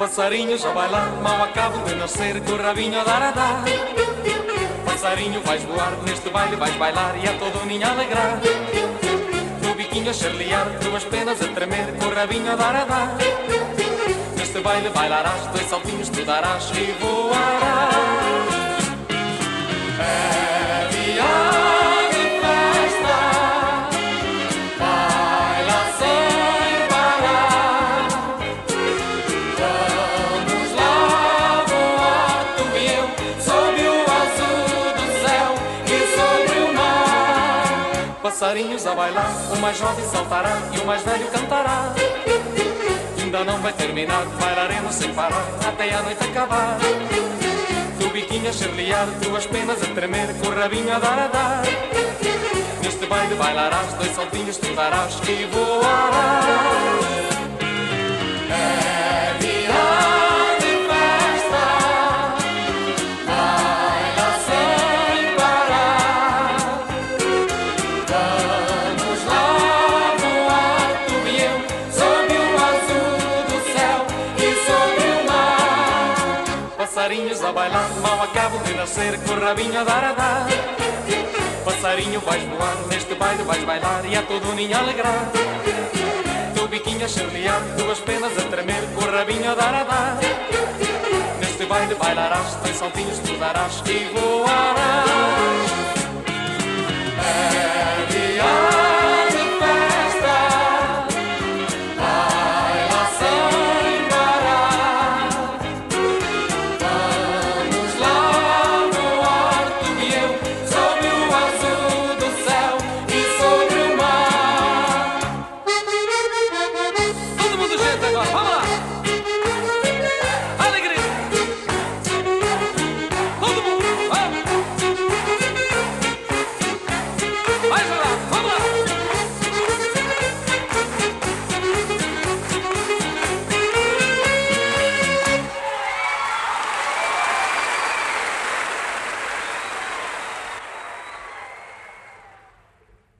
Passarinhos a bailar, mal acabam de nascer com o rabinho a dar a dar. Passarinho vais voar, neste baile vais bailar e a todo o ninho alegrar. No biquinho a charlear, duas penas a tremer, com o rabinho a dar a dar. Neste baile bailarás, dois saltinhos tu darás e voarás. Passarinhos a bailar, o mais jovem saltará e o mais velho cantará. Ainda não vai terminar, bailaremos sem parar até a noite acabar. Tu biquinho a charlear, tuas penas a tremer, com o rabinho a dar a dar. Neste baile bailarás, dois saltinhos tu darás e voarás. Passarinhos a bailar, mal acabam de nascer, com rabinho a dar a dar. Passarinho vais voar, neste baile vais bailar e a todo ninho alegrar. Tu biquinho a charlear, duas penas a tremer, com rabinho a dar a dar. Neste baile bailarás, dois saltinhos tu darás e voarás.